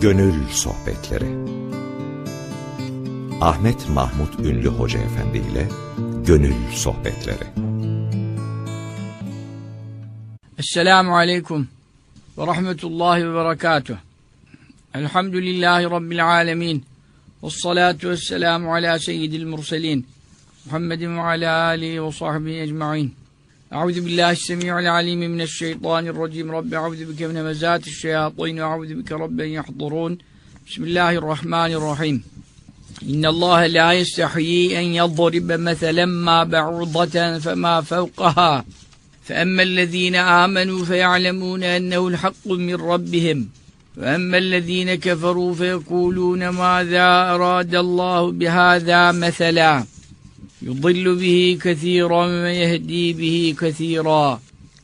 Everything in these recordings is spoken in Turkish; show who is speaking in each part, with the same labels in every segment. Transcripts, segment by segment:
Speaker 1: Gönül Sohbetleri. Ahmet Mahmut Ünlü Hoca Efendi ile Gönül Sohbetleri.
Speaker 2: Esselamu Aleyküm ve Rahmetullahi ve Berekatuh. Elhamdülillahi Rabbil Alemin. Ve salatu ve selamu ala seyyidil murselin. Muhammedin ve ala alihi ve sahbihi ecma'in أعوذ بالله السميع العليم من الشيطان الرجيم. رب أعوذ بك من همزات الشياطين وأعوذ بك رب أن يحضرون. بسم الله الرحمن الرحيم. إن الله لا يستحيي أن يضرب مثلا ما بعوضة فما فوقها. فأما الذين آمنوا فيعلمون أنه الحق من ربهم. وأما الذين كفروا فيقولون ماذا أراد الله بهذا مثلاً. يضل به كثيرا ويهدي به كثيرا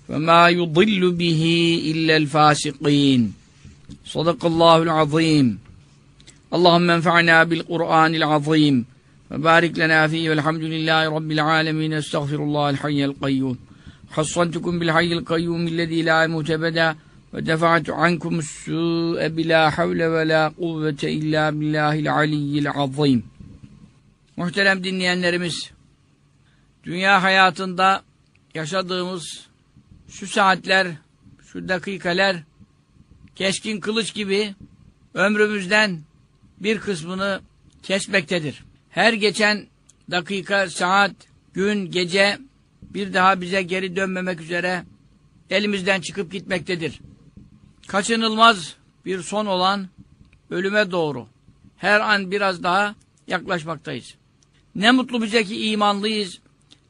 Speaker 2: وما يضل به إلا الفاسقين. صدق الله العظيم. اللهم انفعنا بالقرآن العظيم وبارك لنا فيه والحمد لله رب العالمين. استغفر الله الحي القيوم. حصنتكم بالحي القيوم الذي لا يموت أبدا ودفعت عنكم السوء بلا حول ولا قوة إلا بالله العلي العظيم. Muhterem dinleyenlerimiz, dünya hayatında yaşadığımız şu saatler, şu dakikalar, keskin kılıç gibi ömrümüzden bir kısmını kesmektedir. Her geçen dakika, saat, gün, gece bir daha bize geri dönmemek üzere elimizden çıkıp gitmektedir. Kaçınılmaz bir son olan ölüme doğru her an biraz daha yaklaşmaktayız. Ne mutlu bize ki imanlıyız.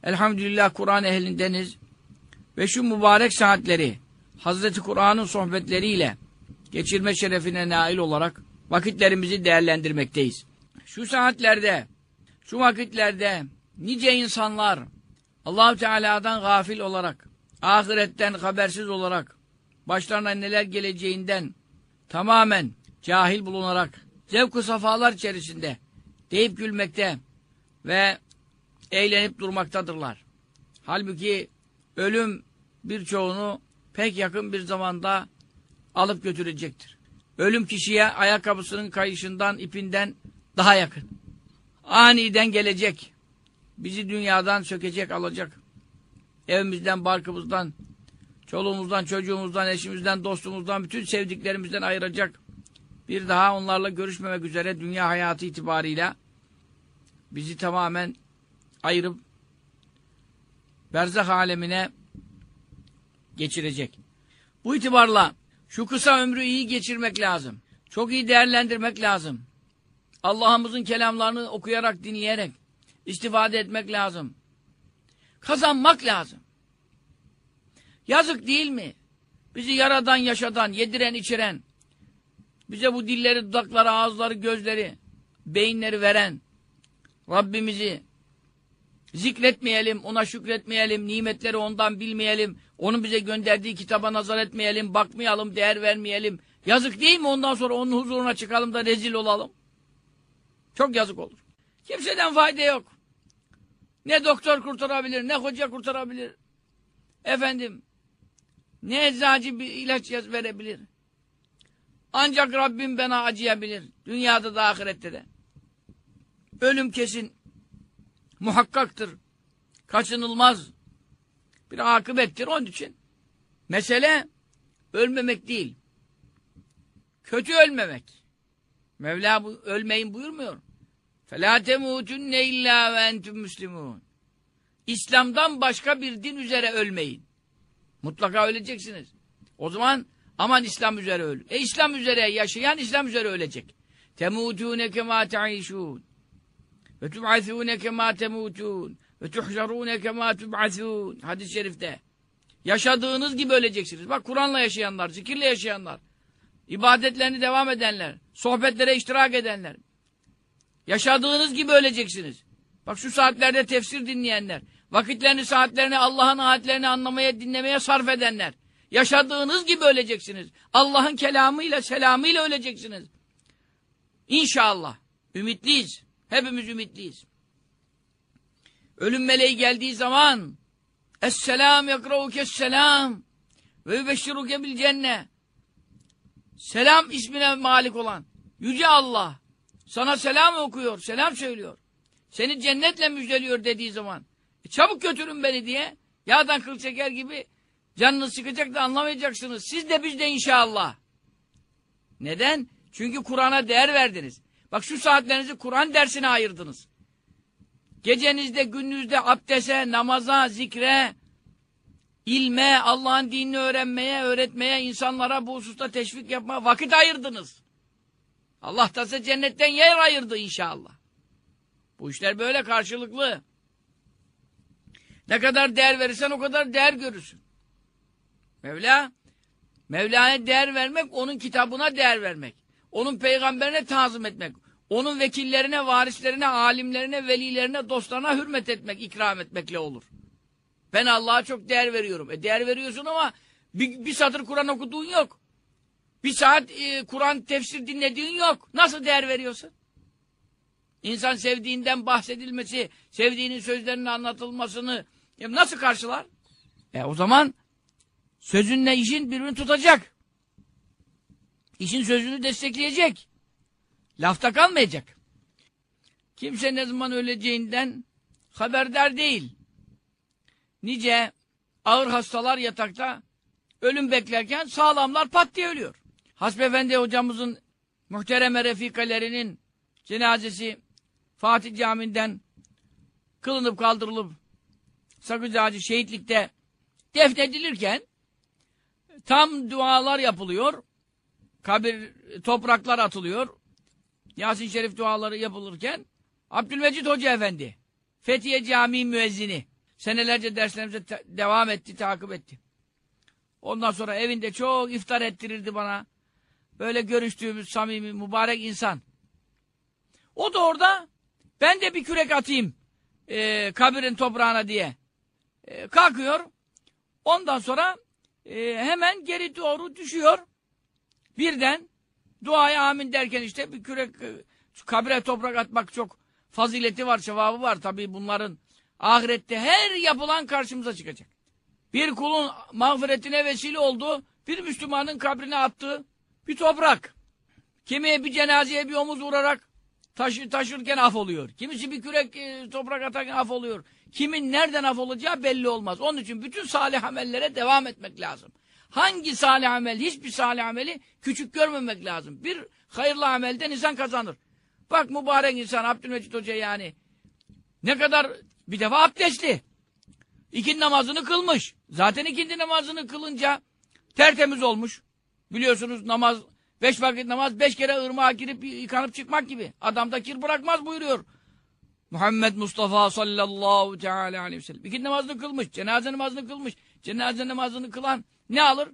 Speaker 2: Elhamdülillah Kur'an ehlindeniz. Ve şu mübarek saatleri Hazreti Kur'an'ın sohbetleriyle geçirme şerefine nail olarak vakitlerimizi değerlendirmekteyiz. Şu saatlerde, şu vakitlerde nice insanlar allah Teala'dan gafil olarak, ahiretten habersiz olarak, başlarına neler geleceğinden tamamen cahil bulunarak, zevk-ı safalar içerisinde deyip gülmekte, ve eğlenip durmaktadırlar. Halbuki ölüm birçoğunu pek yakın bir zamanda alıp götürecektir. Ölüm kişiye ayakkabısının kayışından, ipinden daha yakın. Aniden gelecek. Bizi dünyadan sökecek, alacak. Evimizden, barkımızdan, çoluğumuzdan, çocuğumuzdan, eşimizden, dostumuzdan, bütün sevdiklerimizden ayıracak. Bir daha onlarla görüşmemek üzere dünya hayatı itibarıyla bizi tamamen ayırıp berzah alemine geçirecek. Bu itibarla şu kısa ömrü iyi geçirmek lazım. Çok iyi değerlendirmek lazım. Allah'ımızın kelamlarını okuyarak, dinleyerek istifade etmek lazım. Kazanmak lazım. Yazık değil mi? Bizi yaradan, yaşadan, yediren, içiren, bize bu dilleri, dudakları, ağızları, gözleri, beyinleri veren, Rabbimizi zikretmeyelim, ona şükretmeyelim, nimetleri ondan bilmeyelim, onun bize gönderdiği kitaba nazar etmeyelim, bakmayalım, değer vermeyelim. Yazık değil mi ondan sonra onun huzuruna çıkalım da rezil olalım? Çok yazık olur. Kimseden fayda yok. Ne doktor kurtarabilir, ne hoca kurtarabilir. Efendim, ne eczacı bir ilaç verebilir. Ancak Rabbim bana acıyabilir. Dünyada da ahirette de. Ölüm kesin. Muhakkaktır. Kaçınılmaz. Bir akıbettir onun için. Mesele ölmemek değil. Kötü ölmemek. Mevla bu, ölmeyin buyurmuyor. فَلَا تَمُوتُنَّ اِلَّا وَاَنْتُمْ مُسْلِمُونَ İslam'dan başka bir din üzere ölmeyin. Mutlaka öleceksiniz. O zaman aman İslam üzere ölün. E İslam üzere yaşayan İslam üzere ölecek. تَمُوتُونَ كَمَا تَعِيشُونَ ve tub'asûne kemâ temûtûn ve tuhşarûne kemâ tub'asûn. Hadis-i şerifte. Yaşadığınız gibi öleceksiniz. Bak Kur'an'la yaşayanlar, zikirle yaşayanlar, ibadetlerini devam edenler, sohbetlere iştirak edenler. Yaşadığınız gibi öleceksiniz. Bak şu saatlerde tefsir dinleyenler, vakitlerini, saatlerini, Allah'ın ayetlerini anlamaya, dinlemeye sarf edenler. Yaşadığınız gibi öleceksiniz. Allah'ın kelamıyla, selamıyla öleceksiniz. İnşallah. Ümitliyiz. Hepimiz ümitliyiz. Ölüm meleği geldiği zaman Esselam yakrauke selam ve yübeşşiruke bil cenne Selam ismine malik olan Yüce Allah sana selam okuyor, selam söylüyor. Seni cennetle müjdeliyor dediği zaman e, çabuk götürün beni diye yağdan kıl çeker gibi canınız sıkacak da anlamayacaksınız. Siz de biz de inşallah. Neden? Çünkü Kur'an'a değer verdiniz. Bak şu saatlerinizi Kur'an dersine ayırdınız. Gecenizde, gündüzde abdese, namaza, zikre, ilme, Allah'ın dinini öğrenmeye, öğretmeye, insanlara bu hususta teşvik yapmaya vakit ayırdınız. Allah da size cennetten yer ayırdı inşallah. Bu işler böyle karşılıklı. Ne kadar değer verirsen o kadar değer görürsün. Mevla, Mevla'ya değer vermek, onun kitabına değer vermek. Onun peygamberine tazım etmek. Onun vekillerine, varislerine, alimlerine, velilerine, dostlarına hürmet etmek, ikram etmekle olur. Ben Allah'a çok değer veriyorum. E değer veriyorsun ama bir, bir satır Kur'an okuduğun yok. Bir saat e, Kur'an tefsir dinlediğin yok. Nasıl değer veriyorsun? İnsan sevdiğinden bahsedilmesi, sevdiğinin sözlerinin anlatılmasını e, nasıl karşılar? E o zaman sözünle işin birbirini tutacak. İşin sözünü destekleyecek. Lafta kalmayacak. Kimse ne zaman öleceğinden haberdar değil. Nice ağır hastalar yatakta ölüm beklerken sağlamlar pat diye ölüyor. Hasbefendi hocamızın muhtereme refikalerinin cenazesi Fatih Camii'nden kılınıp kaldırılıp Sakız Ağacı şehitlikte defnedilirken tam dualar yapılıyor. Kabir topraklar atılıyor. Yasin Şerif duaları yapılırken Abdülmecid Hoca Efendi Fethiye Camii müezzini senelerce derslerimize devam etti, takip etti. Ondan sonra evinde çok iftar ettirirdi bana. Böyle görüştüğümüz samimi, mübarek insan. O da orada ben de bir kürek atayım e, kabirin toprağına diye. E, kalkıyor. Ondan sonra e, hemen geri doğru düşüyor. Birden duaya amin derken işte bir kürek e, kabire toprak atmak çok fazileti var, sevabı var. Tabii bunların ahirette her yapılan karşımıza çıkacak. Bir kulun mağfiretine vesile oldu, bir Müslümanın kabrine attığı bir toprak. Kimi bir cenazeye bir omuz vurarak taşı, taşırken af oluyor. Kimisi bir kürek e, toprak atarken af oluyor. Kimin nereden af olacağı belli olmaz. Onun için bütün salih amellere devam etmek lazım. Hangi salih amel, hiçbir salih ameli küçük görmemek lazım. Bir hayırlı amelden insan kazanır. Bak mübarek insan Abdülmecit Hoca yani. Ne kadar bir defa abdestli. İkindi namazını kılmış. Zaten ikindi namazını kılınca tertemiz olmuş. Biliyorsunuz namaz, beş vakit namaz beş kere ırmağa girip yıkanıp çıkmak gibi. Adamda kir bırakmaz buyuruyor. Muhammed Mustafa sallallahu teala aleyhi ve sellem. İkindi namazını kılmış, cenaze namazını kılmış. Cenaze namazını kılan ne alır?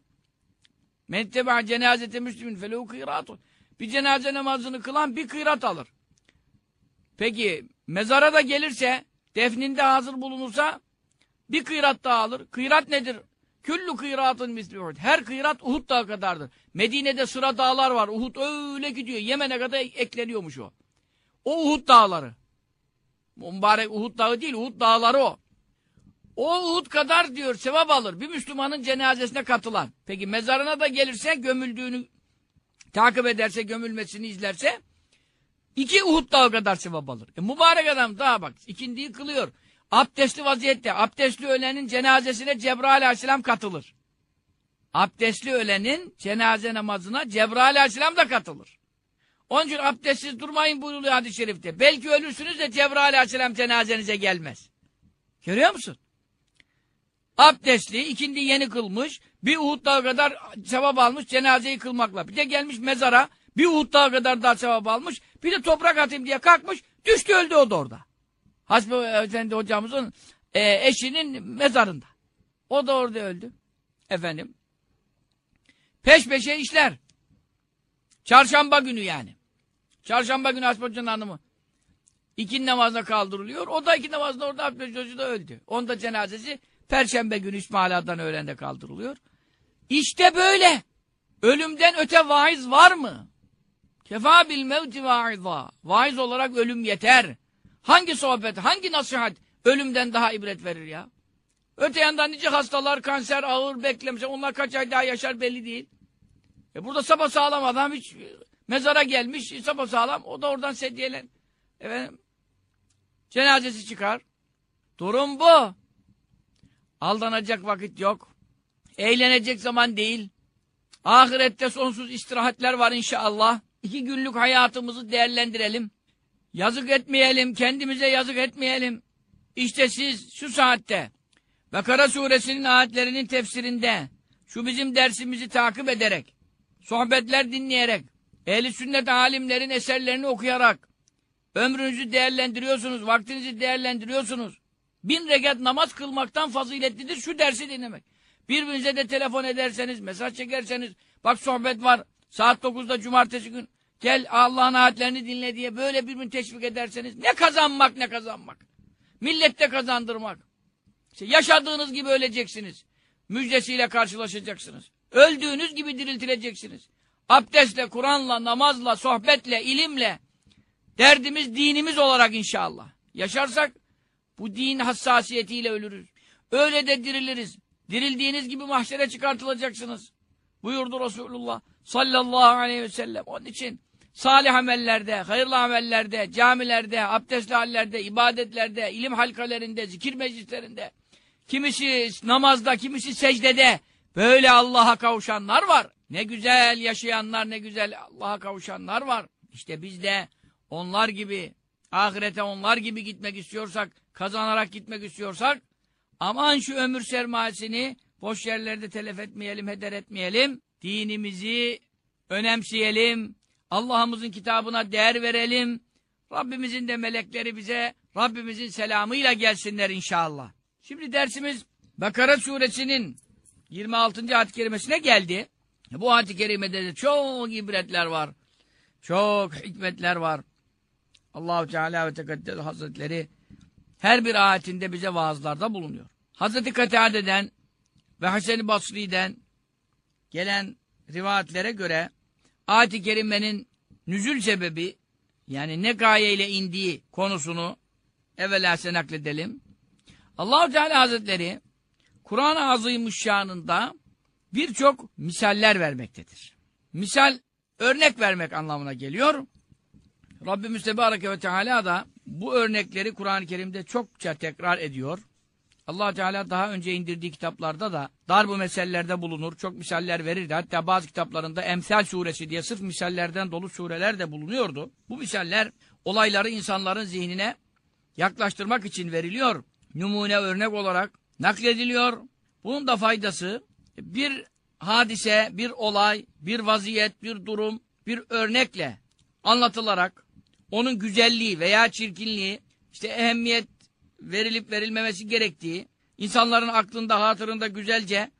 Speaker 2: Men teba cenazete müslümin felehu kıyratun. Bir cenaze namazını kılan bir kıyrat alır. Peki mezara da gelirse, defninde hazır bulunursa bir kıyrat daha alır. Kıyrat nedir? Küllü kıyratın misli. Her kıyrat Uhud dağı kadardır. Medine'de sıra dağlar var. Uhud öyle gidiyor. Yemen'e kadar ekleniyormuş o. O Uhud dağları. Mübarek Uhud dağı değil, Uhud dağları o. O Uhud kadar diyor sevap alır. Bir Müslümanın cenazesine katılan. Peki mezarına da gelirse gömüldüğünü takip ederse, gömülmesini izlerse iki Uhud dağı kadar sevap alır. E, mübarek adam daha bak ikindiyi kılıyor. Abdestli vaziyette, abdestli ölenin cenazesine Cebrail aleyhisselam katılır. Abdestli ölenin cenaze namazına Cebrail aleyhisselam da katılır. Onun için abdestsiz durmayın buyuruluyor hadis-i şerifte. Belki ölürsünüz de Cebrail aleyhisselam cenazenize gelmez. Görüyor musun? Abdestli, ikindi yeni kılmış, bir Uhud dağı kadar sevap almış cenazeyi kılmakla. Bir de gelmiş mezara, bir Uhud dağı kadar daha sevap almış, bir de toprak atayım diye kalkmış, düştü öldü o da orada. Hasbi Efendi hocamızın e, eşinin mezarında. O da orada öldü. Efendim. Peş peşe işler. Çarşamba günü yani. Çarşamba günü Hasbi Hoca'nın hanımı. İkin namazına kaldırılıyor. O da iki namazda orada Abdülhamid Hoca da öldü. Onda cenazesi Perşembe günü İsmaila'dan öğlende kaldırılıyor. İşte böyle. Ölümden öte vaiz var mı? Kefa bil mevti vaiz'a. Vaiz olarak ölüm yeter. Hangi sohbet, hangi nasihat ölümden daha ibret verir ya? Öte yandan nice hastalar, kanser, ağır beklemiş. Onlar kaç ay daha yaşar belli değil. E burada sapasağlam adam hiç mezara gelmiş sapasağlam o da oradan sedyeyle efendim cenazesi çıkar. Durum bu. Aldanacak vakit yok. Eğlenecek zaman değil. Ahirette sonsuz istirahatler var inşallah. İki günlük hayatımızı değerlendirelim. Yazık etmeyelim, kendimize yazık etmeyelim. İşte siz şu saatte Bakara suresinin ayetlerinin tefsirinde şu bizim dersimizi takip ederek, sohbetler dinleyerek, ehli sünnet alimlerin eserlerini okuyarak ömrünüzü değerlendiriyorsunuz, vaktinizi değerlendiriyorsunuz. Bin rekat namaz kılmaktan faziletlidir şu dersi dinlemek. Birbirinize de telefon ederseniz, mesaj çekerseniz, bak sohbet var, saat 9'da cumartesi gün, gel Allah'ın ayetlerini dinle diye böyle birbirini teşvik ederseniz, ne kazanmak ne kazanmak. Millette kazandırmak. İşte yaşadığınız gibi öleceksiniz. Müjdesiyle karşılaşacaksınız. Öldüğünüz gibi diriltileceksiniz. Abdestle, Kur'an'la, namazla, sohbetle, ilimle, derdimiz dinimiz olarak inşallah. Yaşarsak bu din hassasiyetiyle ölürüz. Öyle de diriliriz. Dirildiğiniz gibi mahşere çıkartılacaksınız. Buyurdu Resulullah sallallahu aleyhi ve sellem. Onun için salih amellerde, hayırlı amellerde, camilerde, abdestli hallerde, ibadetlerde, ilim halkalarında, zikir meclislerinde, kimisi namazda, kimisi secdede böyle Allah'a kavuşanlar var. Ne güzel yaşayanlar, ne güzel Allah'a kavuşanlar var. İşte biz de onlar gibi, ahirete onlar gibi gitmek istiyorsak, kazanarak gitmek istiyorsak, aman şu ömür sermayesini boş yerlerde telef etmeyelim, heder etmeyelim. Dinimizi önemseyelim. Allah'ımızın kitabına değer verelim. Rabbimizin de melekleri bize Rabbimizin selamıyla gelsinler inşallah. Şimdi dersimiz Bakara suresinin 26. ayet-i kerimesine geldi. Bu ayet-i kerimede de çok ibretler var. Çok hikmetler var. Allahu Teala ve Tekaddes Hazretleri her bir ayetinde bize vaazlarda bulunuyor. Hazreti Katade'den ve Hasan-ı Basri'den gelen rivayetlere göre ayet-i kerimenin nüzül sebebi yani ne gayeyle indiği konusunu evvela nakledelim. Allahu Teala Hazretleri Kur'an-ı Azimüşşan'ında birçok misaller vermektedir. Misal örnek vermek anlamına geliyor. Rabbimiz Tebareke ve Teala da bu örnekleri Kur'an-ı Kerim'de çokça tekrar ediyor. allah Teala daha önce indirdiği kitaplarda da dar bu meselelerde bulunur. Çok misaller verirdi. Hatta bazı kitaplarında Emsal suresi diye sırf misallerden dolu sureler de bulunuyordu. Bu misaller olayları insanların zihnine yaklaştırmak için veriliyor. Numune örnek olarak naklediliyor. Bunun da faydası bir hadise, bir olay, bir vaziyet, bir durum, bir örnekle anlatılarak onun güzelliği veya çirkinliği, işte ehemmiyet verilip verilmemesi gerektiği, insanların aklında, hatırında güzelce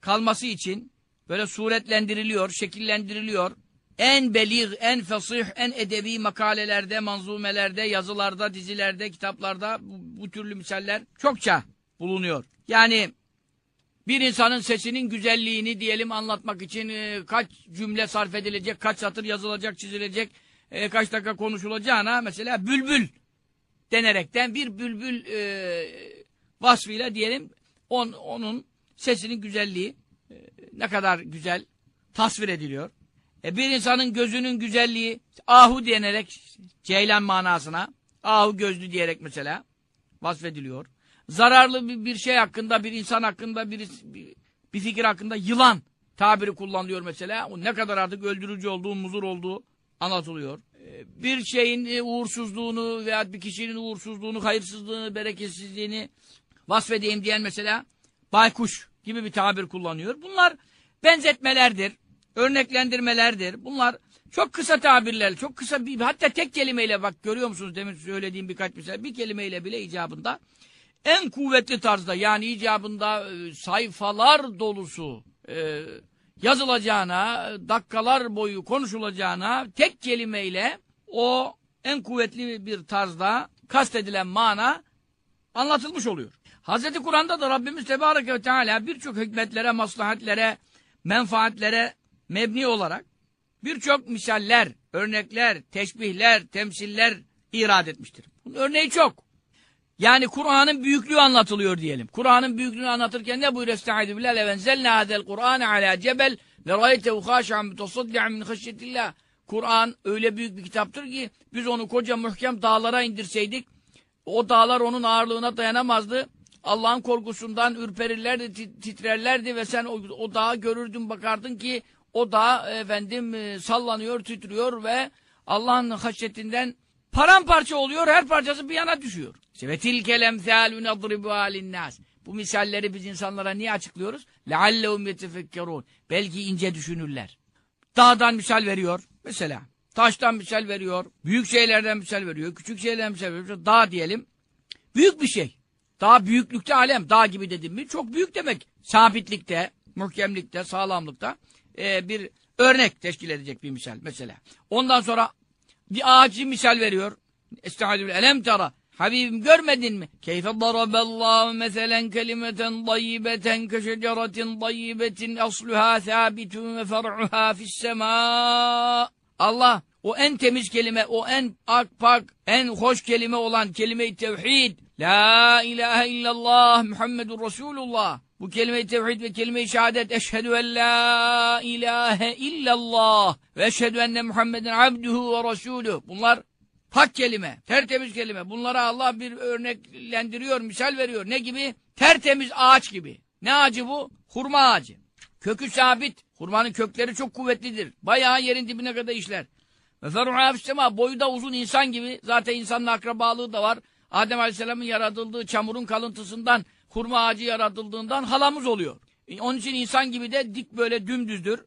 Speaker 2: kalması için böyle suretlendiriliyor, şekillendiriliyor. En belir, en fasih, en edebi makalelerde, manzumelerde, yazılarda, dizilerde, kitaplarda bu, bu türlü misaller çokça bulunuyor. Yani bir insanın sesinin güzelliğini diyelim anlatmak için e, kaç cümle sarf edilecek, kaç satır yazılacak, çizilecek, e, kaç dakika konuşulacağına mesela bülbül denerekten bir bülbül e, vasfıyla diyelim on, onun sesinin güzelliği e, ne kadar güzel tasvir ediliyor. E, bir insanın gözünün güzelliği ahu denerek ceylan manasına ahu gözlü diyerek mesela vasfediliyor. Zararlı bir, bir şey hakkında, bir insan hakkında, bir, bir, fikir hakkında yılan tabiri kullanılıyor mesela. O ne kadar artık öldürücü olduğu, muzur olduğu anlatılıyor. E, bir şeyin e, uğursuzluğunu veya bir kişinin uğursuzluğunu, hayırsızlığını, bereketsizliğini vasfedeyim diyen mesela baykuş gibi bir tabir kullanıyor. Bunlar benzetmelerdir, örneklendirmelerdir. Bunlar çok kısa tabirler, çok kısa bir, hatta tek kelimeyle bak görüyor musunuz demin söylediğim birkaç misal bir kelimeyle bile icabında en kuvvetli tarzda yani icabında e, sayfalar dolusu e, yazılacağına, dakikalar boyu konuşulacağına tek kelimeyle o en kuvvetli bir tarzda kastedilen mana anlatılmış oluyor. Hazreti Kur'an'da da Rabbimiz Tebareke ve Teala birçok hikmetlere, maslahatlere, menfaatlere mebni olarak birçok misaller, örnekler, teşbihler, temsiller irad etmiştir. Bunun örneği çok. Yani Kur'an'ın büyüklüğü anlatılıyor diyelim. Kur'an'ın büyüklüğünü anlatırken ne buyuruyor? Estaizu billah levenzelne hadel Kur'an'ı ala cebel le raytehu haşan mutasaddi'an min haşyetillah. Kur'an öyle büyük bir kitaptır ki biz onu koca muhkem dağlara indirseydik o dağlar onun ağırlığına dayanamazdı. Allah'ın korkusundan ürperirlerdi, titrerlerdi ve sen o, o dağı görürdün bakardın ki o dağ efendim e, sallanıyor, titriyor ve Allah'ın haşyetinden paramparça oluyor, her parçası bir yana düşüyor. İşte ve tilkel emthâlü nedribuhâ linnâs. Bu misalleri biz insanlara niye açıklıyoruz? لَعَلَّهُمْ يَتَفَكَّرُونَ Belki ince düşünürler. Dağdan misal veriyor mesela. Taştan misal veriyor. Büyük şeylerden misal veriyor. Küçük şeylerden misal veriyor. Dağ diyelim. Büyük bir şey. Dağ büyüklükte alem. Dağ gibi dedim mi çok büyük demek. Sabitlikte, muhkemlikte, sağlamlıkta e, bir örnek teşkil edecek bir misal mesela. Ondan sonra bir ağacı misal veriyor. Estağfirullah. Elem tara. Habibim görmedin mi? Keyfe daraballahu meselen kelimeten dayyibeten keşeceretin dayyibetin asluha sabitun ve fer'uha fissemâ. Allah o en temiz kelime, o en ak pak, en hoş kelime olan kelime-i tevhid. La ilahe illallah Muhammedur Resulullah. Bu kelime-i tevhid ve kelime-i şehadet eşhedü en la ilahe illallah ve eşhedü enne Muhammeden abduhu ve resulü. Bunlar Pak kelime, tertemiz kelime. Bunlara Allah bir örneklendiriyor, misal veriyor. Ne gibi? Tertemiz ağaç gibi. Ne ağacı bu? Hurma ağacı. Kökü sabit. Hurmanın kökleri çok kuvvetlidir. Bayağı yerin dibine kadar işler. Ve feruha boyu da uzun insan gibi. Zaten insanın akrabalığı da var. Adem Aleyhisselam'ın yaratıldığı çamurun kalıntısından hurma ağacı yaratıldığından halamız oluyor. E, Onun için insan gibi de dik böyle dümdüzdür.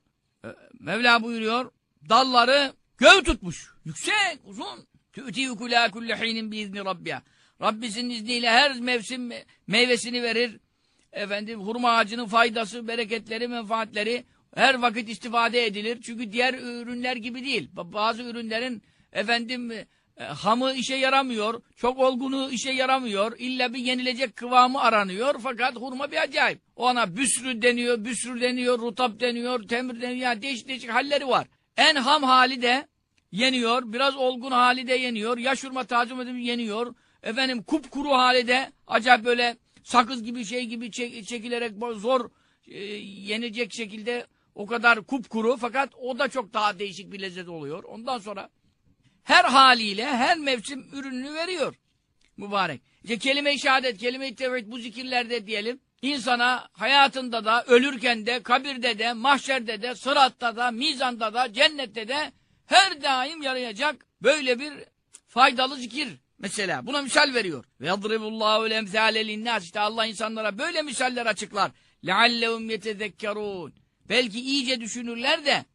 Speaker 2: E, Mevla buyuruyor. Dalları göğ tutmuş. Yüksek, uzun. Tü'ti ukulâ kulle hînin biizni rabbiya. Rabbisinin izniyle her mevsim me- meyvesini verir. Efendim hurma ağacının faydası, bereketleri, menfaatleri her vakit istifade edilir. Çünkü diğer ürünler gibi değil. Ba- Bazı ürünlerin efendim e, hamı işe yaramıyor. Çok olgunu işe yaramıyor. İlla bir yenilecek kıvamı aranıyor. Fakat hurma bir acayip. Ona büsrü deniyor, büsrü deniyor, rutap deniyor, temir deniyor. Yani değişik değişik halleri var. En ham hali de yeniyor. Biraz olgun hali de yeniyor. Yaş hurma tacım edip yeniyor. Efendim kupkuru hali de acayip böyle sakız gibi şey gibi çek- çekilerek zor e, yenecek şekilde o kadar kupkuru fakat o da çok daha değişik bir lezzet oluyor. Ondan sonra her haliyle her mevsim ürününü veriyor. Mübarek. İşte kelime-i şehadet, kelime-i tevhid bu zikirlerde diyelim insana hayatında da, ölürken de, kabirde de, mahşerde de, sıratta da, mizanda da, cennette de her daim yarayacak böyle bir faydalı zikir. Mesela buna misal veriyor. Ve yadribullahu lemzâle linnâs. İşte Allah insanlara böyle misaller açıklar. Leallehum yetezekkerûn. Belki iyice düşünürler de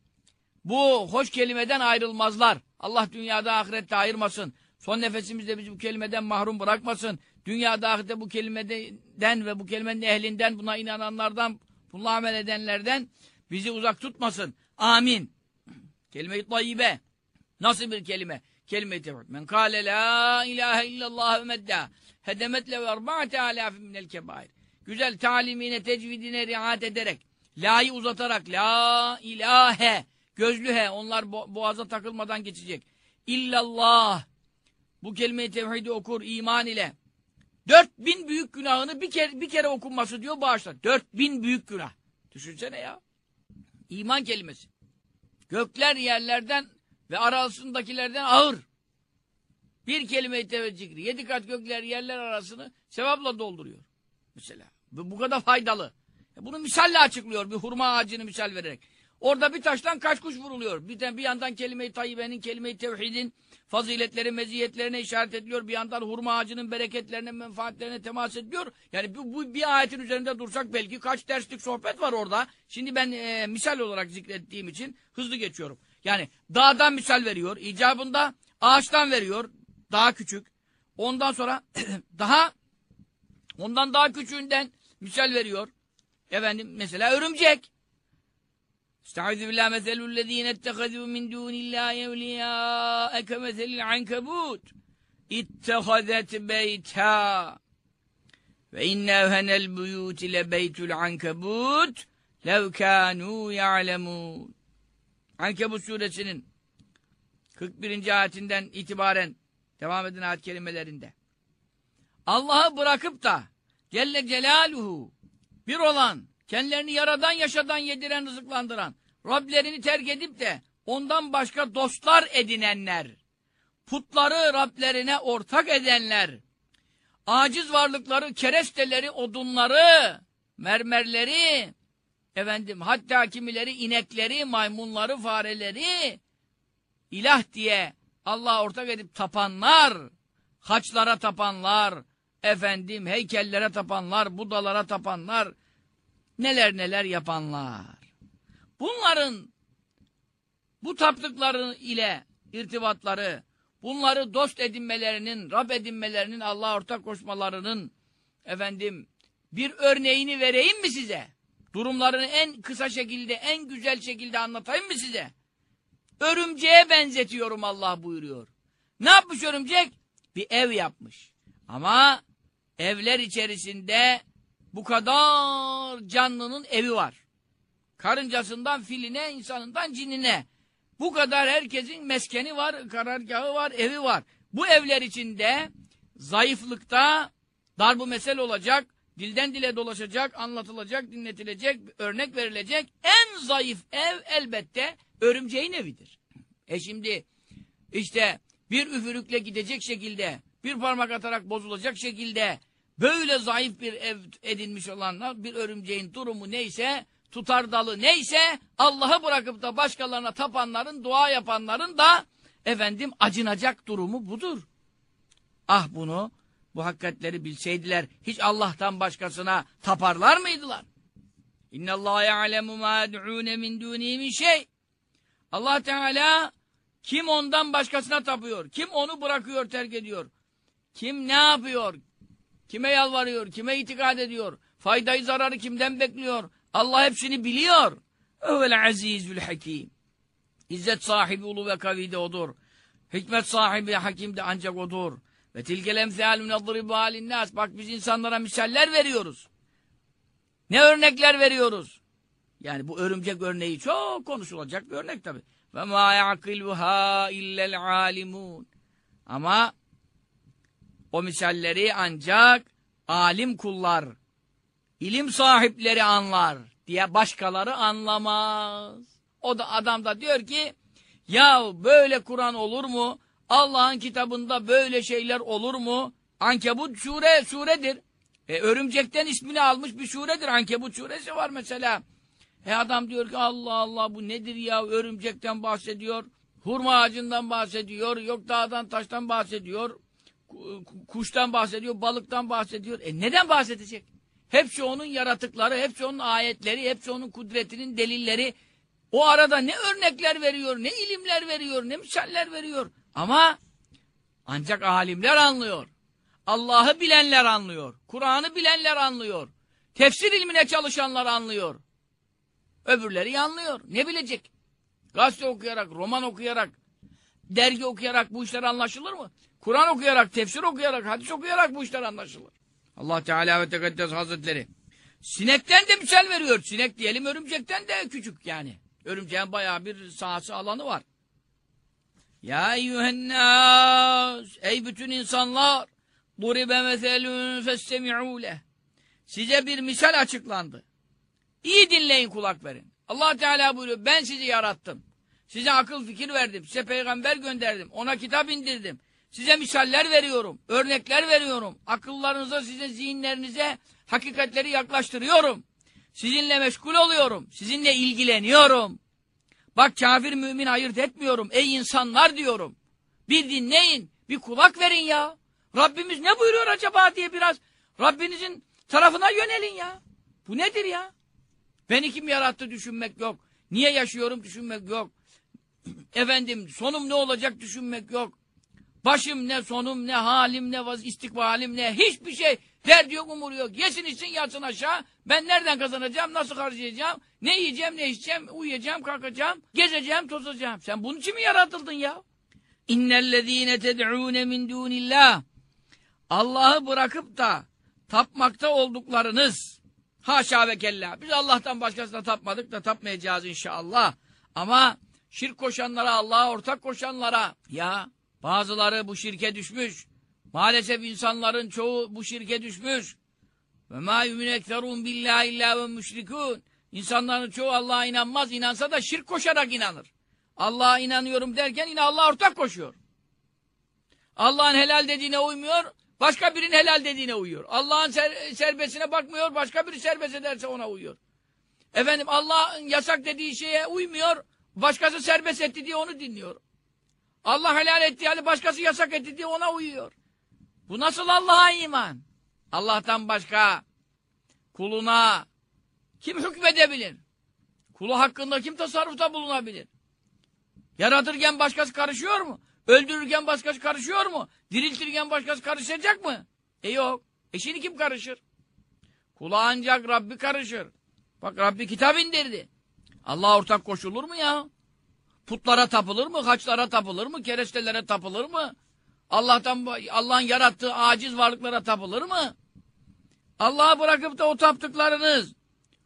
Speaker 2: bu hoş kelimeden ayrılmazlar. Allah dünyada ahirette ayırmasın. Son nefesimizde bizi bu kelimeden mahrum bırakmasın. Dünyada ahirette bu kelimeden ve bu kelimenin ehlinden, buna inananlardan, bununla amel edenlerden bizi uzak tutmasın. Amin. Kelime-i tayyibe. Nasıl bir kelime? Kelime-i tevhid. Men kâle la ilahe illallah ve medda. Hedemet lev erba'ate alâfin minel kebair. Güzel talimine, tecvidine riayet ederek, la'yı uzatarak, la ilahe, gözlü he, onlar bo- boğaza takılmadan geçecek. İllallah. Bu kelime-i tevhidi okur iman ile. Dört bin büyük günahını bir kere, bir kere okunması diyor bağışlar. Dört bin büyük günah. Düşünsene ya. İman kelimesi. Gökler yerlerden ve arasındakilerden ağır. Bir kelime-i tevhid. Yedi kat gökler yerler arasını sevapla dolduruyor. Mesela. Bu, bu kadar faydalı. E Bunu misalle açıklıyor. Bir hurma ağacını misal vererek. Orada bir taştan kaç kuş vuruluyor. Bir, bir yandan kelime-i tayyibenin, kelime-i tevhidin faziletleri, meziyetlerine işaret ediliyor. Bir yandan hurma ağacının bereketlerine, menfaatlerine temas ediliyor. Yani bu, bu bir ayetin üzerinde dursak belki kaç derslik sohbet var orada. Şimdi ben e, misal olarak zikrettiğim için hızlı geçiyorum. Yani dağdan misal veriyor. icabında ağaçtan veriyor. Daha küçük. Ondan sonra daha ondan daha küçüğünden misal veriyor. Efendim mesela örümcek. Estaizu billah meselüllezine ettehazû min dûnillâhi evliyâe kemeselil ankebût. İttehazet beytâ. Ve inne evhenel buyûti le beytul ankebût. Lev kânû ya'lemûn. Ankebut suresinin 41. ayetinden itibaren devam eden ayet kelimelerinde. Allah'ı bırakıp da Celle Celaluhu bir olan, kendilerini yaradan yaşadan yediren, rızıklandıran Rablerini terk edip de ondan başka dostlar edinenler, putları Rablerine ortak edenler, aciz varlıkları, keresteleri, odunları, mermerleri, efendim hatta kimileri inekleri, maymunları, fareleri ilah diye Allah'a ortak edip tapanlar, haçlara tapanlar, efendim heykellere tapanlar, budalara tapanlar, neler neler yapanlar. Bunların bu taptıkları ile irtibatları, bunları dost edinmelerinin, Rab edinmelerinin, Allah'a ortak koşmalarının efendim bir örneğini vereyim mi size? Durumlarını en kısa şekilde, en güzel şekilde anlatayım mı size? Örümceğe benzetiyorum Allah buyuruyor. Ne yapmış örümcek? Bir ev yapmış. Ama evler içerisinde bu kadar canlının evi var. Karıncasından filine, insanından cinine. Bu kadar herkesin meskeni var, karargahı var, evi var. Bu evler içinde zayıflıkta darbu mesel olacak, dilden dile dolaşacak, anlatılacak, dinletilecek, örnek verilecek en zayıf ev elbette örümceğin evidir. E şimdi işte bir üfürükle gidecek şekilde, bir parmak atarak bozulacak şekilde böyle zayıf bir ev edinmiş olanlar bir örümceğin durumu neyse tutar dalı neyse Allah'ı bırakıp da başkalarına tapanların, dua yapanların da efendim acınacak durumu budur. Ah bunu, bu hakikatleri bilseydiler hiç Allah'tan başkasına taparlar mıydılar? İnne Allah ya'lemu ma yed'un min dunihi min şey. Allah Teala kim ondan başkasına tapıyor, kim onu bırakıyor, terk ediyor, kim ne yapıyor, kime yalvarıyor, kime itikad ediyor, faydayı zararı kimden bekliyor, Allah hepsini biliyor. Övel azizül hakim. İzzet sahibi ulu ve kavi de odur. Hikmet sahibi hakim de ancak odur. Ve tilkel emthal minadribu halinnas. Bak biz insanlara misaller veriyoruz. Ne örnekler veriyoruz? Yani bu örümcek örneği çok konuşulacak bir örnek tabi. Ve ma yaqiluha illel alimun. Ama o misalleri ancak alim kullar, ilim sahipleri anlar diye başkaları anlamaz. O da adam da diyor ki ya böyle Kur'an olur mu? Allah'ın kitabında böyle şeyler olur mu? Ankebut sure suredir. E, örümcekten ismini almış bir suredir. Ankebut suresi var mesela. E adam diyor ki Allah Allah bu nedir ya örümcekten bahsediyor. Hurma ağacından bahsediyor. Yok dağdan taştan bahsediyor. Kuştan bahsediyor. Balıktan bahsediyor. E neden bahsedecek? Hepsi onun yaratıkları, hepsi onun ayetleri, hepsi onun kudretinin delilleri. O arada ne örnekler veriyor, ne ilimler veriyor, ne misaller veriyor. Ama ancak alimler anlıyor. Allah'ı bilenler anlıyor. Kur'an'ı bilenler anlıyor. Tefsir ilmine çalışanlar anlıyor. Öbürleri anlıyor. Ne bilecek? Gazete okuyarak, roman okuyarak, dergi okuyarak bu işler anlaşılır mı? Kur'an okuyarak, tefsir okuyarak, hadis okuyarak bu işler anlaşılır. Allah Teala ve Tekaddes Hazretleri sinekten de misal veriyor. Sinek diyelim örümcekten de küçük yani. Örümceğin bayağı bir sahası alanı var. Ya eyyühennâs ey bütün insanlar duribe meselün festemi'û leh size bir misal açıklandı. İyi dinleyin kulak verin. Allah Teala buyuruyor ben sizi yarattım. Size akıl fikir verdim. Size peygamber gönderdim. Ona kitap indirdim. Size misaller veriyorum. Örnekler veriyorum. Akıllarınıza, sizin zihinlerinize hakikatleri yaklaştırıyorum. Sizinle meşgul oluyorum. Sizinle ilgileniyorum. Bak kafir mümin ayırt etmiyorum. Ey insanlar diyorum. Bir dinleyin. Bir kulak verin ya. Rabbimiz ne buyuruyor acaba diye biraz Rabbinizin tarafına yönelin ya. Bu nedir ya? Beni kim yarattı düşünmek yok. Niye yaşıyorum düşünmek yok. Efendim sonum ne olacak düşünmek yok. Başım ne, sonum ne, halim ne, vaz istikbalim ne, hiçbir şey. Derdi yok, umuru yok. Yesin içsin, yatsın aşağı. Ben nereden kazanacağım, nasıl harcayacağım, ne yiyeceğim, ne içeceğim, uyuyacağım, kalkacağım, gezeceğim, tozacağım. Sen bunun için mi yaratıldın ya? İnnellezîne ted'ûne min dûnillah. Allah'ı bırakıp da tapmakta olduklarınız, haşa ve kella. Biz Allah'tan başkasına tapmadık da tapmayacağız inşallah. Ama şirk koşanlara, Allah'a ortak koşanlara, ya Bazıları bu şirke düşmüş. Maalesef insanların çoğu bu şirke düşmüş. Ve ma yumin ekserun billahi illa ve müşrikun. İnsanların çoğu Allah'a inanmaz. inansa da şirk koşarak inanır. Allah'a inanıyorum derken yine Allah'a ortak koşuyor. Allah'ın helal dediğine uymuyor. Başka birinin helal dediğine uyuyor. Allah'ın ser serbestine bakmıyor. Başka biri serbest ederse ona uyuyor. Efendim Allah'ın yasak dediği şeye uymuyor. Başkası serbest etti diye onu dinliyor. Allah helal etti yani başkası yasak etti diye ona uyuyor. Bu nasıl Allah'a iman? Allah'tan başka kuluna kim hükmedebilir? Kulu hakkında kim tasarrufta bulunabilir? Yaratırken başkası karışıyor mu? Öldürürken başkası karışıyor mu? Diriltirken başkası karışacak mı? E yok. E şimdi kim karışır? Kula ancak Rabbi karışır. Bak Rabbi kitap indirdi. Allah ortak koşulur mu ya? Putlara tapılır mı? Haçlara tapılır mı? Kerestelere tapılır mı? Allah'tan Allah'ın yarattığı aciz varlıklara tapılır mı? Allah'a bırakıp da o taptıklarınız,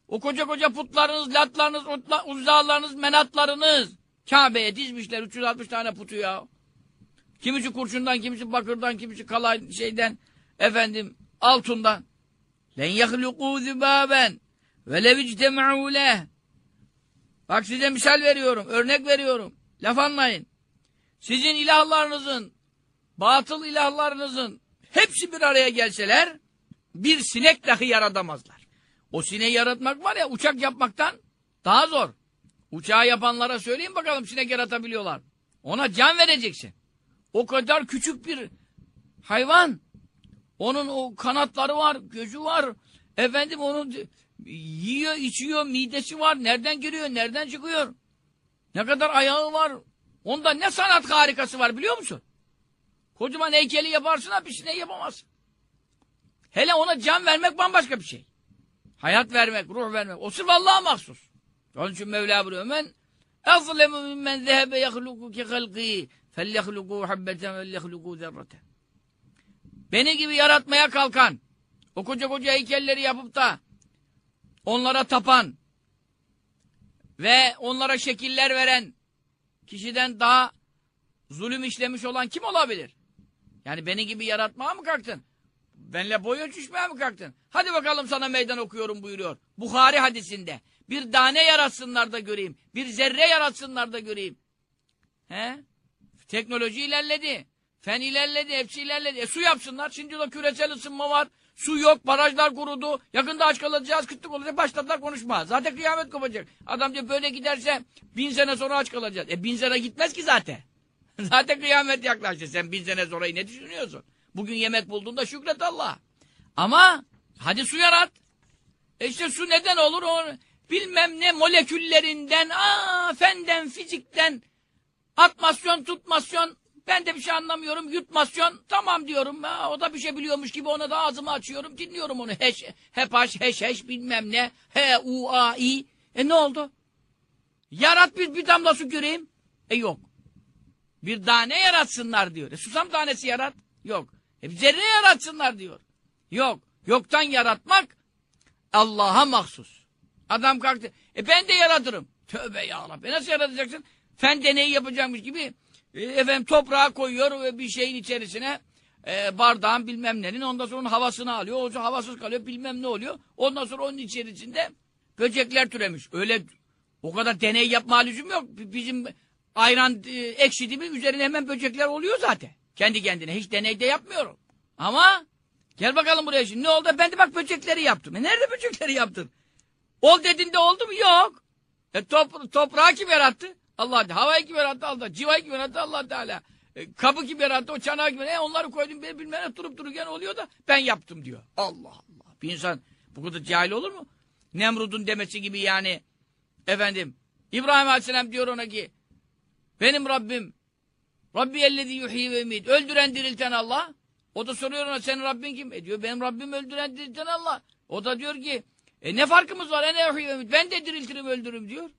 Speaker 2: o koca koca putlarınız, latlarınız, uzağlarınız, menatlarınız Kabe'ye dizmişler 360 tane putu ya. Kimisi kurşundan, kimisi bakırdan, kimisi kalay şeyden, efendim altından. Len yahlukû zübâben ve levictem'û leh. Bak size misal veriyorum, örnek veriyorum. Laf anlayın. Sizin ilahlarınızın, batıl ilahlarınızın hepsi bir araya gelseler, bir sinek dahi yaratamazlar. O sineği yaratmak var ya, uçak yapmaktan daha zor. Uçağı yapanlara söyleyeyim bakalım sinek yaratabiliyorlar. Ona can vereceksin. O kadar küçük bir hayvan. Onun o kanatları var, gözü var. Efendim onun yiyor, içiyor, midesi var. Nereden giriyor, nereden çıkıyor? Ne kadar ayağı var. Onda ne sanat harikası var biliyor musun? Kocaman heykeli yaparsın ha bir şey yapamazsın. Hele ona can vermek bambaşka bir şey. Hayat vermek, ruh vermek. O sırf Allah'a mahsus. Onun için Mevla buyuruyor. Men azlemu mimmen zehebe yehluku ki halqi felyehluku habbeten ve yehluku zerreten. Beni gibi yaratmaya kalkan, o koca koca heykelleri yapıp da onlara tapan ve onlara şekiller veren kişiden daha zulüm işlemiş olan kim olabilir? Yani beni gibi yaratmaya mı kalktın? Benle boy ölçüşmeye mi kalktın? Hadi bakalım sana meydan okuyorum buyuruyor. Bukhari hadisinde. Bir tane yaratsınlar da göreyim. Bir zerre yaratsınlar da göreyim. He? Teknoloji ilerledi. Fen ilerledi. Hepsi ilerledi. E su yapsınlar. Şimdi de küresel ısınma var. Su yok. Barajlar kurudu. Yakında aç kalacağız. Kıtlık olacak. Başladılar konuşma. Zaten kıyamet kopacak. Adam diyor böyle giderse bin sene sonra aç kalacağız. E bin sene gitmez ki zaten. zaten kıyamet yaklaştı. Sen bin sene sonra ne düşünüyorsun? Bugün yemek bulduğunda şükret Allah. Ama hadi su yarat. E işte su neden olur? O, bilmem ne moleküllerinden, aa, fenden, fizikten, atmasyon, tutmasyon, ben de bir şey anlamıyorum, yutmasyon, tamam diyorum. Ha, o da bir şey biliyormuş gibi ona da ağzımı açıyorum, dinliyorum onu. Heş, hepaş, heş, heş, bilmem ne, he, u, a, i. E ne oldu? Yarat bir, bir damla su göreyim. E yok. Bir tane yaratsınlar diyor. E susam tanesi yarat. Yok. E zerre yaratsınlar diyor. Yok. Yoktan yaratmak Allah'a mahsus. Adam kalktı. E ben de yaratırım. Tövbe ya Rabbi. Nasıl yaratacaksın? Fen deneyi yapacakmış gibi e, efendim toprağa koyuyor ve bir şeyin içerisine e, bardağın bilmem nenin ondan sonra onun havasını alıyor. O havasız kalıyor bilmem ne oluyor. Ondan sonra onun içerisinde böcekler türemiş. Öyle o kadar deney yapma lüzum yok. Bizim ayran e, ekşidi mi üzerine hemen böcekler oluyor zaten. Kendi kendine. Hiç deneyde yapmıyorum. Ama gel bakalım buraya şimdi. Ne oldu? Ben de bak böcekleri yaptım. E nerede böcekleri yaptın? Ol dediğinde oldu mu? Yok. E top, toprağı kim yarattı? Allah Havayı kim yarattı? Allah Civayı kim yarattı? Allah Teala. E, kabı kim yarattı? O çanağı kim yarattı? E, onları koydum. Ben bilmem ne durup dururken oluyor da ben yaptım diyor. Allah Allah. Bir insan bu kadar cahil olur mu? Nemrud'un demesi gibi yani. Efendim. İbrahim Aleyhisselam diyor ona ki benim Rabbim Rabbi ellezi yuhyi ve ümid. Öldüren dirilten Allah. O da soruyor ona senin Rabbin kim? E diyor benim Rabbim öldüren dirilten Allah. O da diyor ki e ne farkımız var? Ene yuhyi ve ümid. Ben de diriltirim öldürürüm diyor.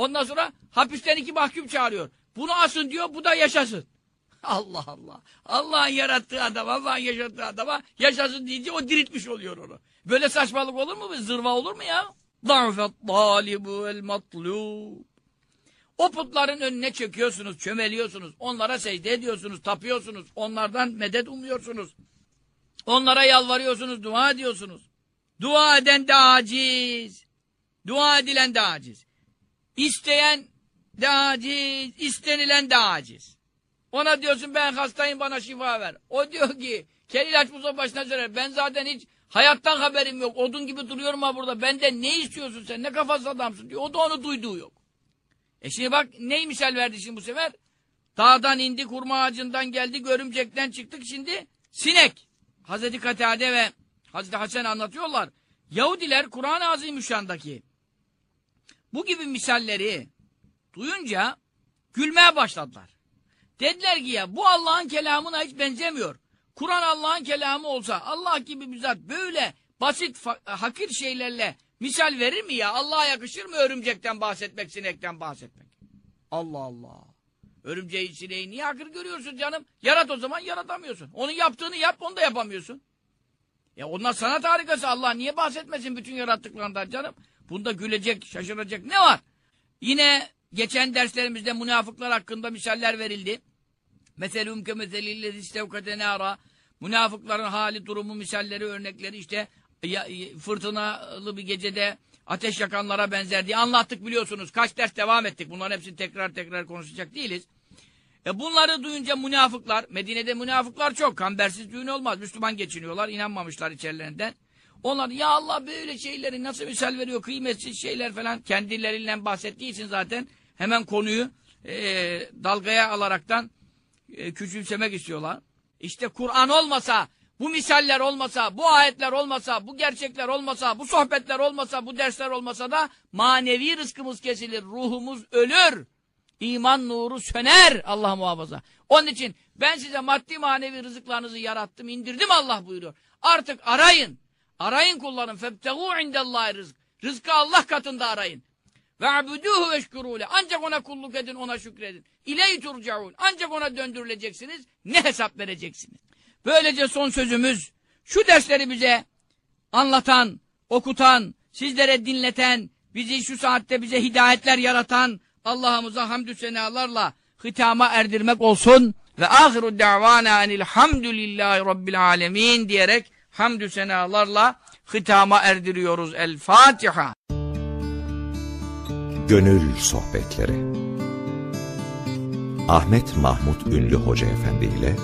Speaker 2: Ondan sonra hapisten iki mahkum çağırıyor. Bunu asın diyor, bu da yaşasın. Allah Allah. Allah'ın yarattığı adam, Allah'ın yaşattığı adama yaşasın deyince o diriltmiş oluyor onu. Böyle saçmalık olur mu? Zırva olur mu ya? Da'fet talibu el matlub. O putların önüne çekiyorsunuz, çömeliyorsunuz, onlara secde ediyorsunuz, tapıyorsunuz, onlardan medet umuyorsunuz. Onlara yalvarıyorsunuz, dua ediyorsunuz. Dua eden de aciz. Dua edilen de aciz. İsteyen de aciz, istenilen de aciz. Ona diyorsun ben hastayım bana şifa ver. O diyor ki kel ilaç bulsa başına söyler. Ben zaten hiç hayattan haberim yok. Odun gibi duruyorum ha burada. Benden ne istiyorsun sen? Ne kafasız adamsın diyor. O da onu duyduğu yok. E şimdi bak ney misal verdi şimdi bu sefer? Dağdan indi, kurma ağacından geldi, görümcekten çıktık şimdi sinek. Hazreti Katade ve Hazreti Hasan anlatıyorlar. Yahudiler Kur'an-ı Azimüşşan'daki bu gibi misalleri duyunca gülmeye başladılar. Dediler ki ya bu Allah'ın kelamına hiç benzemiyor. Kur'an Allah'ın kelamı olsa Allah gibi bir zat böyle basit hakir şeylerle misal verir mi ya? Allah'a yakışır mı örümcekten bahsetmek, sinekten bahsetmek? Allah Allah. Örümceği, sineği niye hakir görüyorsun canım? Yarat o zaman yaratamıyorsun. Onun yaptığını yap, onu da yapamıyorsun. Ya onlar sanat harikası. Allah niye bahsetmesin bütün yarattıklarından canım? Bunda gülecek, şaşıracak ne var? Yine geçen derslerimizde münafıklar hakkında misaller verildi. Meselum ke meselillezi istevkate nara. Münafıkların hali, durumu, misalleri, örnekleri işte ya, fırtınalı bir gecede ateş yakanlara benzer diye anlattık biliyorsunuz. Kaç ders devam ettik. Bunların hepsini tekrar tekrar konuşacak değiliz. E bunları duyunca münafıklar, Medine'de münafıklar çok. Kambersiz düğün olmaz. Müslüman geçiniyorlar. inanmamışlar içerilerinden. Onlar ya Allah böyle şeyleri nasıl misal veriyor? Kıymetsiz şeyler falan. Kendileriyle bahsettiği zaten hemen konuyu e, dalgaya alaraktan e, küçümsemek istiyorlar. İşte Kur'an olmasa, bu misaller olmasa, bu ayetler olmasa, bu gerçekler olmasa, bu sohbetler olmasa, bu dersler olmasa da manevi rızkımız kesilir, ruhumuz ölür. İman nuru söner Allah muhafaza. Onun için ben size maddi manevi rızıklarınızı yarattım, indirdim Allah buyuruyor. Artık arayın. Arayın kullarım. Febtegû indellâhi rızk. Rızkı Allah katında arayın. Ve abuduhu veşkurûle. Ancak ona kulluk edin, ona şükredin. İley turcaun. Ancak ona döndürüleceksiniz. Ne hesap vereceksiniz? Böylece son sözümüz şu dersleri bize anlatan, okutan, sizlere dinleten, bizi şu saatte bize hidayetler yaratan Allah'ımıza hamdü senalarla hitama erdirmek olsun ve ahiru davana enilhamdülillahi rabbil alemin diyerek hamdü senalarla hitama erdiriyoruz. El Fatiha.
Speaker 1: Gönül Sohbetleri Ahmet Mahmut Ünlü Hoca Efendi ile